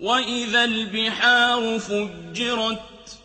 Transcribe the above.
وَإِذَا الْبِحَارُ فُجِّرَتْ